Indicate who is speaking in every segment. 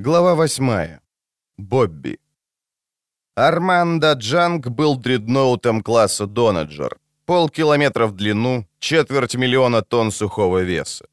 Speaker 1: Глава 8. Бобби. Армандо Джанг был дредноутом класса Донаджер. Полкилометра в длину, четверть миллиона тонн сухого веса.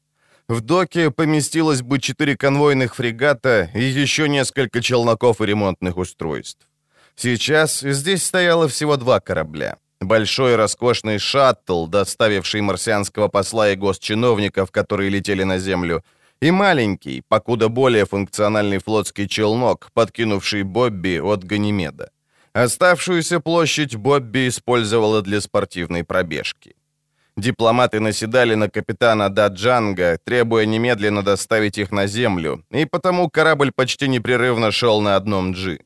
Speaker 1: В доке поместилось бы четыре конвойных фрегата и еще несколько челноков и ремонтных устройств. Сейчас здесь стояло всего два корабля. Большой роскошный шаттл, доставивший марсианского посла и госчиновников, которые летели на Землю, и маленький, покуда более функциональный флотский челнок, подкинувший Бобби от Ганимеда. Оставшуюся площадь Бобби использовала для спортивной пробежки. Дипломаты наседали на капитана Даджанга, требуя немедленно доставить их на землю, и потому корабль почти непрерывно шел на одном джи.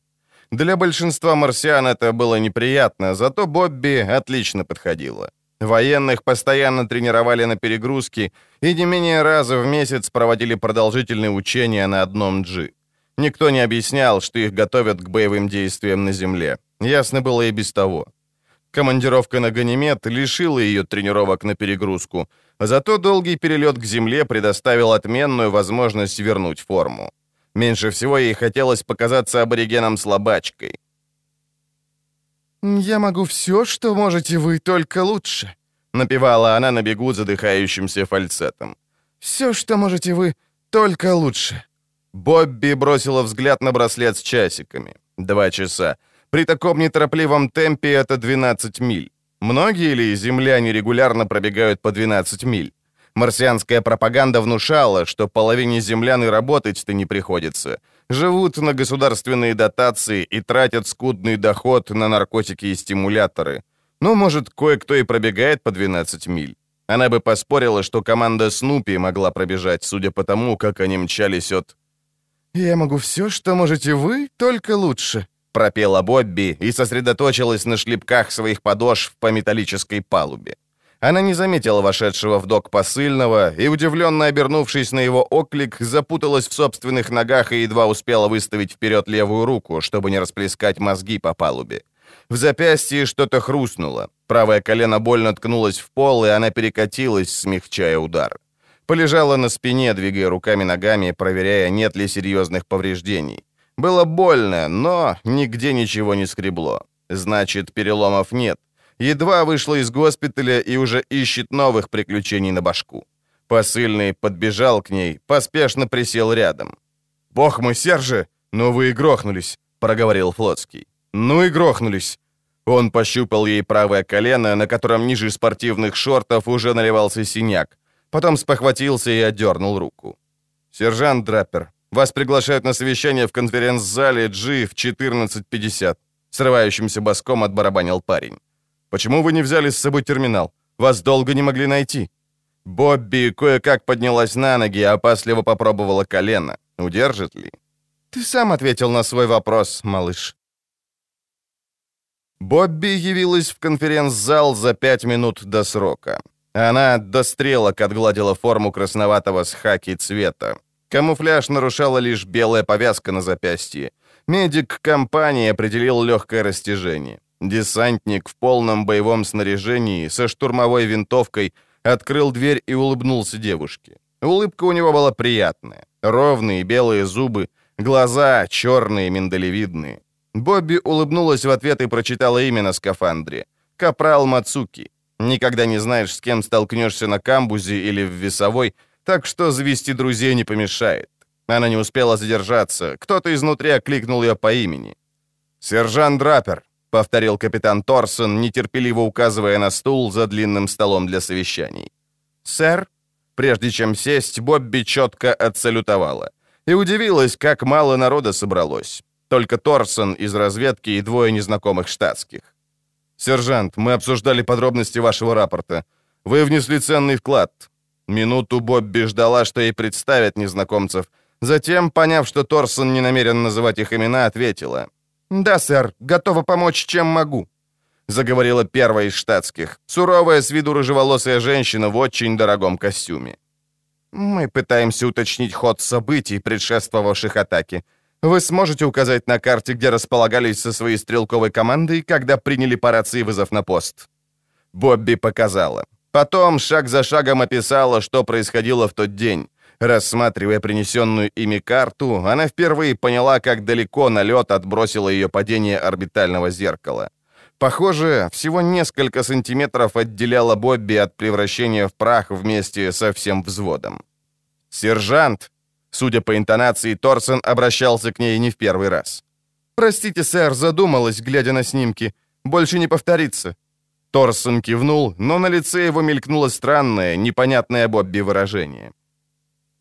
Speaker 1: Для большинства марсиан это было неприятно, зато Бобби отлично подходила. Военных постоянно тренировали на перегрузке и не менее раза в месяц проводили продолжительные учения на одном джи. Никто не объяснял, что их готовят к боевым действиям на Земле. Ясно было и без того. Командировка на Ганимед лишила ее тренировок на перегрузку, зато долгий перелет к Земле предоставил отменную возможность вернуть форму. Меньше всего ей хотелось показаться аборигеном слабачкой.
Speaker 2: «Я могу все, что можете вы, только лучше», — напевала она на бегу задыхающимся фальцетом. «Все, что можете вы, только лучше».
Speaker 1: Бобби бросила взгляд на браслет с часиками. Два часа. При таком неторопливом темпе это 12 миль. Многие ли земляне регулярно пробегают по 12 миль? Марсианская пропаганда внушала, что половине землян и работать-то не приходится. Живут на государственные дотации и тратят скудный доход на наркотики и стимуляторы. Ну, может, кое-кто и пробегает по 12 миль. Она бы поспорила, что команда Снупи могла пробежать, судя по тому, как они мчались от...
Speaker 2: «Я могу все, что можете вы, только лучше», —
Speaker 1: пропела Бобби и сосредоточилась на шлепках своих подошв по металлической палубе. Она не заметила вошедшего в док посыльного и, удивленно обернувшись на его оклик, запуталась в собственных ногах и едва успела выставить вперед левую руку, чтобы не расплескать мозги по палубе. В запястье что-то хрустнуло. Правое колено больно ткнулось в пол, и она перекатилась, смягчая удар. Полежала на спине, двигая руками-ногами, проверяя, нет ли серьезных повреждений. Было больно, но нигде ничего не скребло. Значит, переломов нет. Едва вышла из госпиталя и уже ищет новых приключений на башку. Посыльный подбежал к ней, поспешно присел рядом. «Бог мой, Сержи, ну вы и грохнулись», — проговорил Флотский. «Ну и грохнулись». Он пощупал ей правое колено, на котором ниже спортивных шортов уже наливался синяк. Потом спохватился и отдернул руку. «Сержант Драппер, вас приглашают на совещание в конференц-зале G в 14.50», срывающимся боском отбарабанил парень. Почему вы не взяли с собой терминал? Вас долго не могли найти». Бобби кое-как поднялась на ноги, опасливо попробовала колено. Удержит ли?
Speaker 2: «Ты сам ответил на свой вопрос, малыш».
Speaker 1: Бобби явилась в конференц-зал за пять минут до срока. Она до стрелок отгладила форму красноватого с хаки цвета. Камуфляж нарушала лишь белая повязка на запястье. Медик компании определил легкое растяжение. Десантник в полном боевом снаряжении со штурмовой винтовкой открыл дверь и улыбнулся девушке. Улыбка у него была приятная. Ровные белые зубы, глаза черные, миндалевидные. Бобби улыбнулась в ответ и прочитала имя на скафандре. Капрал Мацуки. Никогда не знаешь, с кем столкнешься на камбузе или в весовой, так что завести друзей не помешает. Она не успела задержаться. Кто-то изнутри окликнул ее по имени. «Сержант Драпер», — повторил капитан Торсон, нетерпеливо указывая на стул за длинным столом для совещаний. «Сэр?» Прежде чем сесть, Бобби четко отсалютовала. И удивилась, как мало народа собралось. Только Торсон из разведки и двое незнакомых штатских. «Сержант, мы обсуждали подробности вашего рапорта. Вы внесли ценный вклад». Минуту Бобби ждала, что ей представят незнакомцев. Затем, поняв, что Торсон не намерен называть их имена, ответила. «Да, сэр, готова помочь, чем могу», — заговорила первая из штатских, суровая с виду рыжеволосая женщина в очень дорогом костюме. «Мы пытаемся уточнить ход событий, предшествовавших атаке. Вы сможете указать на карте, где располагались со своей стрелковой командой, когда приняли по рации вызов на пост?» Бобби показала. Потом шаг за шагом описала, что происходило в тот день. Рассматривая принесенную ими карту, она впервые поняла, как далеко налет отбросило ее падение орбитального зеркала. Похоже, всего несколько сантиметров отделяло Бобби от превращения в прах вместе со всем взводом. «Сержант!» Судя по интонации, Торсон обращался к ней не в первый раз. «Простите, сэр, задумалась, глядя на снимки. Больше не повторится». Торсон кивнул, но на лице его мелькнуло странное, непонятное Бобби выражение.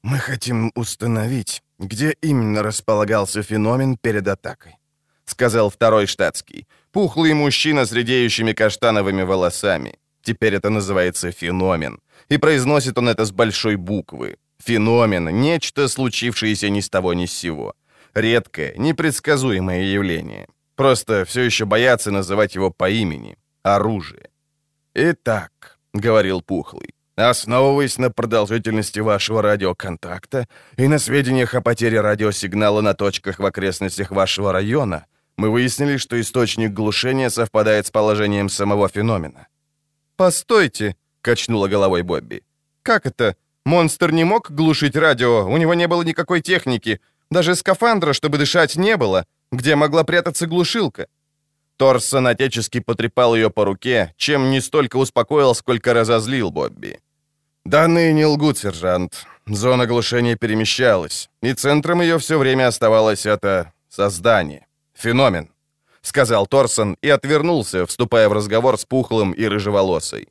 Speaker 2: «Мы хотим установить, где именно располагался феномен перед атакой», — сказал второй штатский, пухлый мужчина с редеющими каштановыми волосами. Теперь это называется феномен. И произносит он это с большой буквы. Феномен — нечто, случившееся ни с того ни с сего. Редкое, непредсказуемое явление. Просто все еще боятся называть его по имени. Оружие. «Итак», — говорил Пухлый, Основываясь на продолжительности вашего радиоконтакта и на сведениях о потере радиосигнала на точках в окрестностях вашего района, мы выяснили, что источник глушения совпадает с положением самого феномена.
Speaker 1: «Постойте», — качнула головой Бобби. «Как это? Монстр не мог глушить радио, у него не было никакой техники, даже скафандра, чтобы дышать, не было. Где могла прятаться глушилка?» Торсон отечески потрепал ее по руке, чем не столько успокоил, сколько разозлил Бобби.
Speaker 2: Данные не лгут, сержант. Зона глушения перемещалась, и центром ее все время оставалось это создание. Феномен. Сказал Торсон и отвернулся, вступая в разговор с пухлым и рыжеволосой.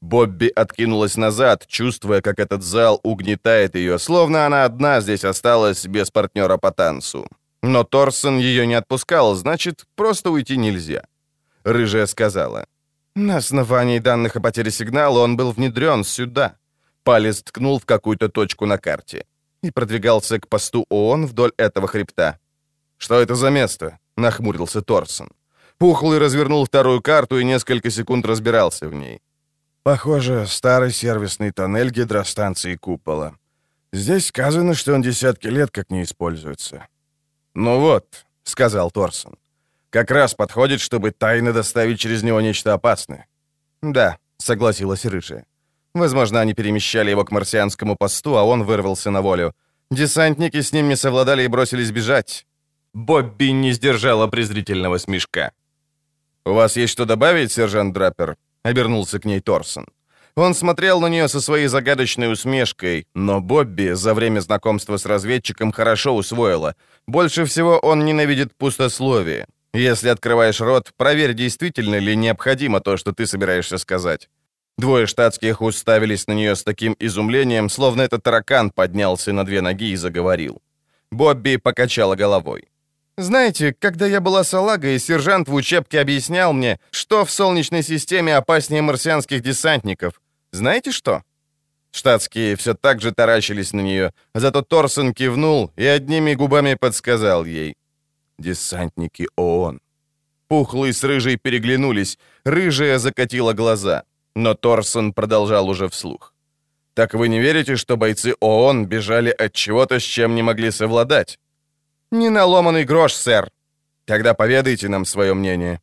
Speaker 2: Бобби откинулась назад, чувствуя, как этот зал угнетает ее, словно она одна здесь осталась без партнера по танцу. Но Торсон ее не отпускал, значит, просто уйти нельзя. Рыжая сказала. «На основании данных о потере сигнала он был внедрен сюда». Палец ткнул в какую-то точку на карте и продвигался к посту ООН вдоль этого хребта. «Что это за место?» — нахмурился Торсон. Пухлый развернул вторую карту и несколько секунд разбирался в ней. «Похоже, старый сервисный тоннель гидростанции Купола. Здесь сказано, что он десятки лет как не используется». «Ну вот», — сказал Торсон. «Как раз подходит, чтобы тайно доставить через него нечто опасное». «Да», — согласилась Рыжая. Возможно, они перемещали его к марсианскому посту, а он вырвался на волю. Десантники с ним не совладали и бросились бежать. Бобби не сдержала презрительного смешка. «У вас есть что добавить, сержант Драппер?» — обернулся к ней Торсон. Он смотрел на нее со своей загадочной усмешкой, но Бобби за время знакомства с разведчиком хорошо усвоила. Больше всего он ненавидит пустословие. Если открываешь рот, проверь, действительно ли необходимо то, что ты собираешься сказать. Двое штатских уставились на нее с таким изумлением, словно этот таракан поднялся на две ноги и заговорил. Бобби покачала головой. «Знаете, когда я была салагой, сержант в учебке объяснял мне, что в Солнечной системе опаснее марсианских десантников. Знаете что?» Штатские все так же таращились на нее, зато Торсон кивнул и одними губами подсказал ей. «Десантники ООН». Пухлый с Рыжей переглянулись, Рыжая закатила глаза. Но Торсон продолжал уже вслух. «Так вы не верите, что бойцы ООН бежали от чего-то, с чем не могли совладать?» «Не наломанный грош, сэр». «Тогда поведайте нам свое мнение».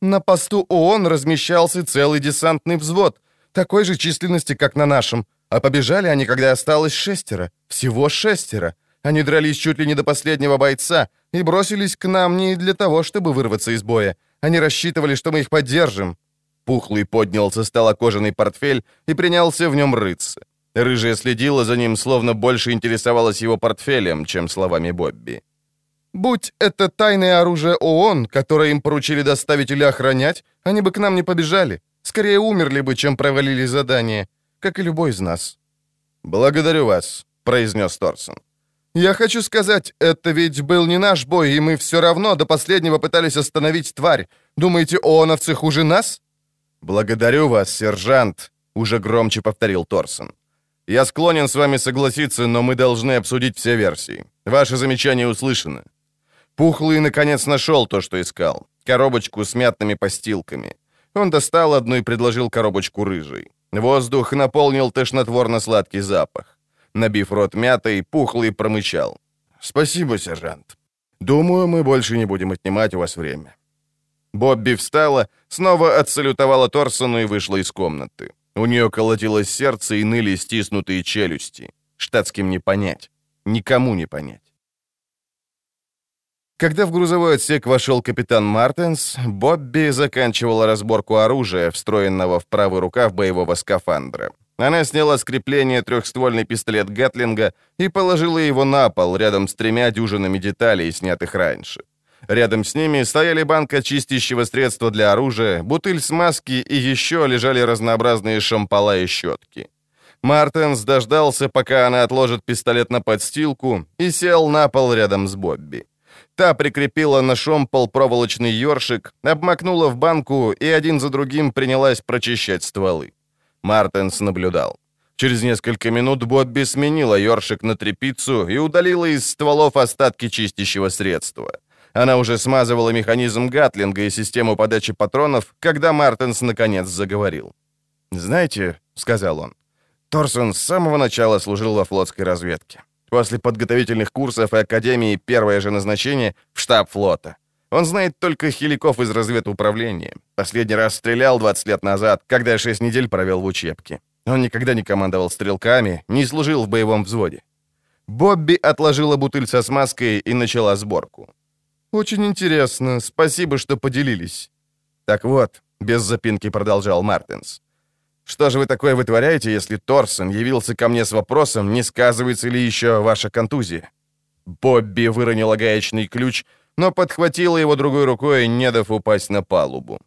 Speaker 2: На посту ООН размещался целый десантный взвод, такой же численности, как на нашем. А побежали они, когда осталось шестеро. Всего шестеро. Они дрались чуть ли не до последнего бойца и бросились к нам не для того, чтобы вырваться из боя. Они рассчитывали, что мы их поддержим. Пухлый поднял со стола кожаный портфель и принялся в нем рыться. Рыжая следила за ним, словно больше интересовалась его портфелем, чем словами Бобби. «Будь это тайное оружие ООН, которое им поручили доставить или охранять, они бы к нам не побежали. Скорее умерли бы, чем провалили задание, как и любой из нас». «Благодарю вас», — произнес Торсон. «Я хочу сказать, это ведь был не наш бой, и мы все равно до последнего пытались остановить тварь. Думаете, ООНовцы хуже нас?» «Благодарю вас, сержант», — уже громче повторил Торсон. «Я склонен с вами согласиться, но мы должны обсудить все версии. Ваши замечания услышаны». Пухлый, наконец, нашел то, что искал. Коробочку с мятными постилками. Он достал одну и предложил коробочку рыжей. Воздух наполнил тошнотворно-сладкий запах. Набив рот мятой, Пухлый промычал. «Спасибо, сержант. Думаю, мы больше не будем отнимать у вас время». Бобби встала, снова отсалютовала Торсону и вышла из комнаты. У нее колотилось сердце и ныли стиснутые челюсти.
Speaker 1: Штатским не понять. Никому не понять. Когда в грузовой отсек вошел капитан Мартенс, Бобби заканчивала разборку оружия, встроенного в правый рукав боевого скафандра. Она сняла с крепления трехствольный пистолет Гатлинга и положила его на пол рядом с тремя дюжинами деталей, снятых раньше. Рядом с ними стояли банка чистящего средства для оружия, бутыль смазки и еще лежали разнообразные шампала и щетки. Мартенс дождался, пока она отложит пистолет на подстилку, и сел на пол рядом с Бобби. Та прикрепила на шомпол проволочный ёршик, обмакнула в банку и один за другим принялась прочищать стволы. Мартенс наблюдал. Через несколько минут Бобби сменила ёршик на тряпицу и удалила из стволов остатки чистящего средства. Она уже смазывала механизм Гатлинга и систему подачи патронов, когда Мартенс наконец заговорил. «Знаете», — сказал он, — «Торсон с самого начала служил во флотской разведке. После подготовительных курсов и академии первое же назначение в штаб флота. Он знает только хиликов из разведуправления. Последний раз стрелял 20 лет назад, когда 6 недель провел в учебке. Он никогда не командовал стрелками, не служил в боевом взводе. Бобби отложила бутыль со смазкой и начала сборку. «Очень интересно. Спасибо, что поделились». «Так вот», — без запинки продолжал Мартинс, «что же вы такое вытворяете, если Торсон явился ко мне с вопросом, не сказывается ли еще ваша контузия?» Бобби выронила гаечный ключ, но подхватила его другой рукой, не дав упасть на палубу.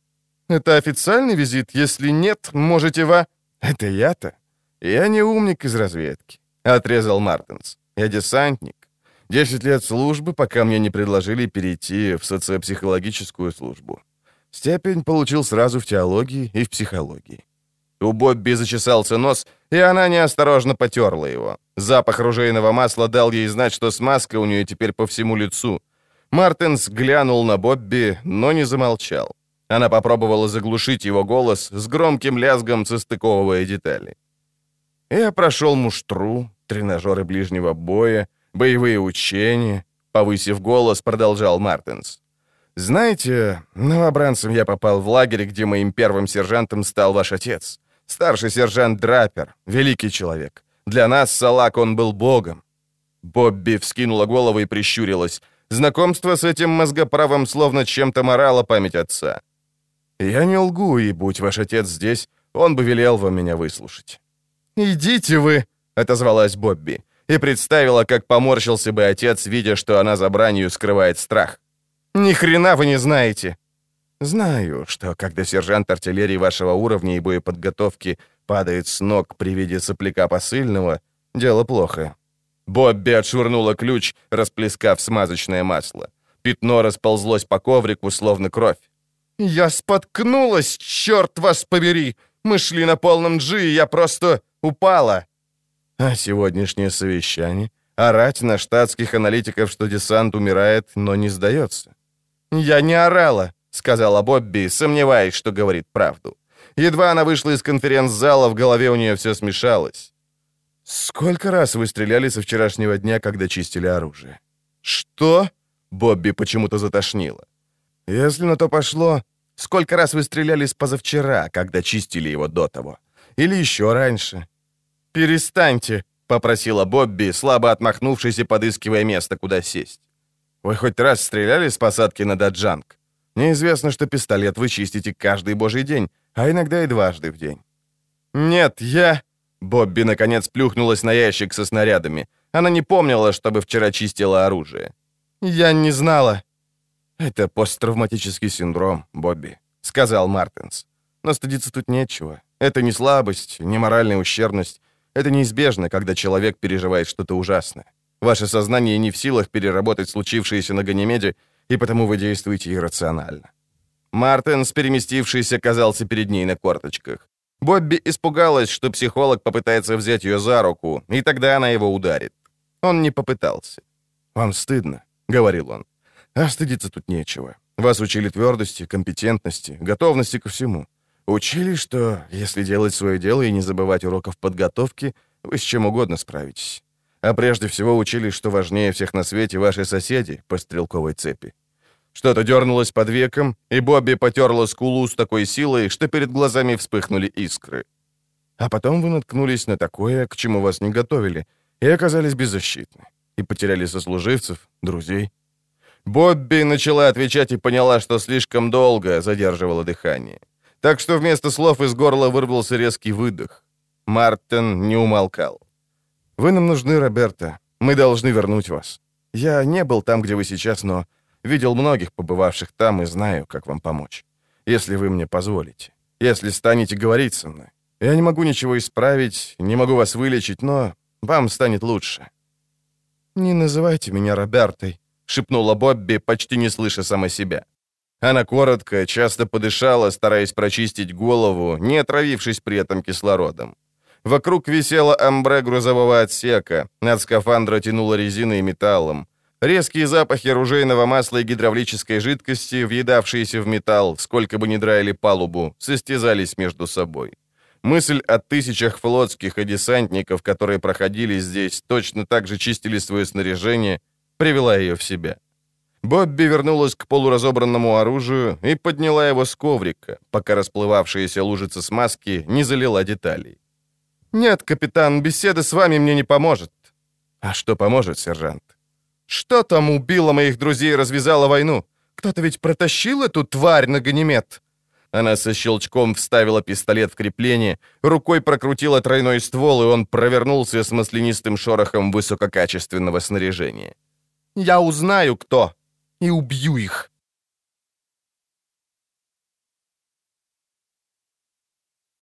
Speaker 1: «Это официальный визит? Если нет, можете вы...» «Это я-то? Я не умник из разведки», — отрезал Мартинс. «Я десантник. Десять лет службы, пока мне не предложили перейти в социопсихологическую службу. Степень получил сразу в теологии и в психологии. У Бобби зачесался нос, и она неосторожно потерла его. Запах ружейного масла дал ей знать, что смазка у нее теперь по всему лицу. Мартинс глянул на Бобби, но не замолчал. Она попробовала заглушить его голос с громким лязгом состыковывая детали. Я прошел муштру, тренажеры ближнего боя, боевые учения», — повысив голос, продолжал Мартинс. «Знаете, новобранцем я попал в лагерь, где моим первым сержантом стал ваш отец. Старший сержант Драпер, великий человек. Для нас, салак, он был богом». Бобби вскинула голову и прищурилась. Знакомство с этим мозгоправом словно чем-то морало память отца. «Я не лгу, и будь ваш отец здесь, он бы велел вам меня выслушать». «Идите вы!» — отозвалась Бобби и представила, как поморщился бы отец, видя, что она за бранью скрывает страх. «Ни хрена вы не знаете!» «Знаю, что когда сержант артиллерии вашего уровня и боеподготовки падает с ног при виде сопляка посыльного, дело плохо». Бобби отшвырнула ключ, расплескав смазочное масло. Пятно расползлось по коврику, словно кровь. «Я споткнулась, черт вас побери! Мы шли на полном джи, и я просто упала!» А сегодняшнее совещание? Орать на штатских аналитиков, что десант умирает, но не сдается. «Я не орала», — сказала Бобби, сомневаясь, что говорит правду. Едва она вышла из конференц-зала, в голове у нее все смешалось. «Сколько раз вы стреляли со вчерашнего дня, когда чистили оружие?» «Что?» — Бобби почему-то затошнило. «Если на то пошло, сколько раз вы стреляли с позавчера, когда чистили его до того? Или еще раньше? «Перестаньте», — попросила Бобби, слабо отмахнувшись и подыскивая место, куда сесть. «Вы хоть раз стреляли с посадки на Даджанг? Неизвестно, что пистолет вы чистите каждый божий день, а иногда и дважды в день». «Нет, я...» Бобби, наконец, плюхнулась на ящик со снарядами. Она не помнила, чтобы вчера чистила оружие. «Я не знала». «Это посттравматический синдром, Бобби», — сказал Мартинс. «Но стыдиться тут нечего. Это не слабость, не моральная ущербность. Это неизбежно, когда человек переживает что-то ужасное. Ваше сознание не в силах переработать случившееся на Ганимеде, и потому вы действуете иррационально. Мартинс, переместившийся, оказался перед ней на корточках. Бобби испугалась, что психолог попытается взять ее за руку, и тогда она его ударит. Он не попытался. «Вам стыдно», — говорил он. «А стыдиться тут нечего. Вас учили твердости, компетентности, готовности ко всему. Учили, что если делать свое дело и не забывать уроков подготовки, вы с чем угодно справитесь. А прежде всего учили, что важнее всех на свете ваши соседи по стрелковой цепи. Что-то дернулось под веком, и Бобби потерла скулу с такой силой, что перед глазами вспыхнули искры. А потом вы наткнулись на такое, к чему вас не готовили,
Speaker 2: и оказались беззащитны. И потеряли сослуживцев, друзей. Бобби начала отвечать и поняла, что слишком долго задерживала дыхание. Так что вместо слов из горла вырвался резкий выдох. Мартин не умолкал. «Вы нам нужны, Роберта. Мы должны вернуть вас. Я не был там, где вы сейчас, но видел многих побывавших там и знаю, как вам помочь. Если вы мне позволите. Если станете говорить со мной. Я не могу ничего исправить, не могу вас вылечить, но вам станет лучше». «Не называйте меня Робертой», — шепнула Бобби, почти не слыша сама себя. Она коротко, часто подышала, стараясь прочистить голову, не отравившись при этом кислородом. Вокруг висело амбре грузового отсека, от скафандра тянуло резиной и металлом. Резкие запахи оружейного масла и гидравлической жидкости, въедавшиеся в металл, сколько бы ни драили палубу, состязались между собой. Мысль о тысячах флотских и десантников, которые проходили здесь, точно так же чистили свое снаряжение, привела ее в себя. Бобби вернулась к полуразобранному оружию и подняла его с коврика, пока расплывавшаяся лужица смазки не залила деталей. «Нет, капитан, беседа с вами мне не поможет». «А что поможет, сержант?» «Что там убило моих друзей и развязало войну? Кто-то ведь протащил эту тварь на ганимед?» Она со щелчком вставила пистолет в крепление, рукой прокрутила тройной ствол, и он провернулся с маслянистым шорохом высококачественного снаряжения. «Я узнаю, кто, и убью их!»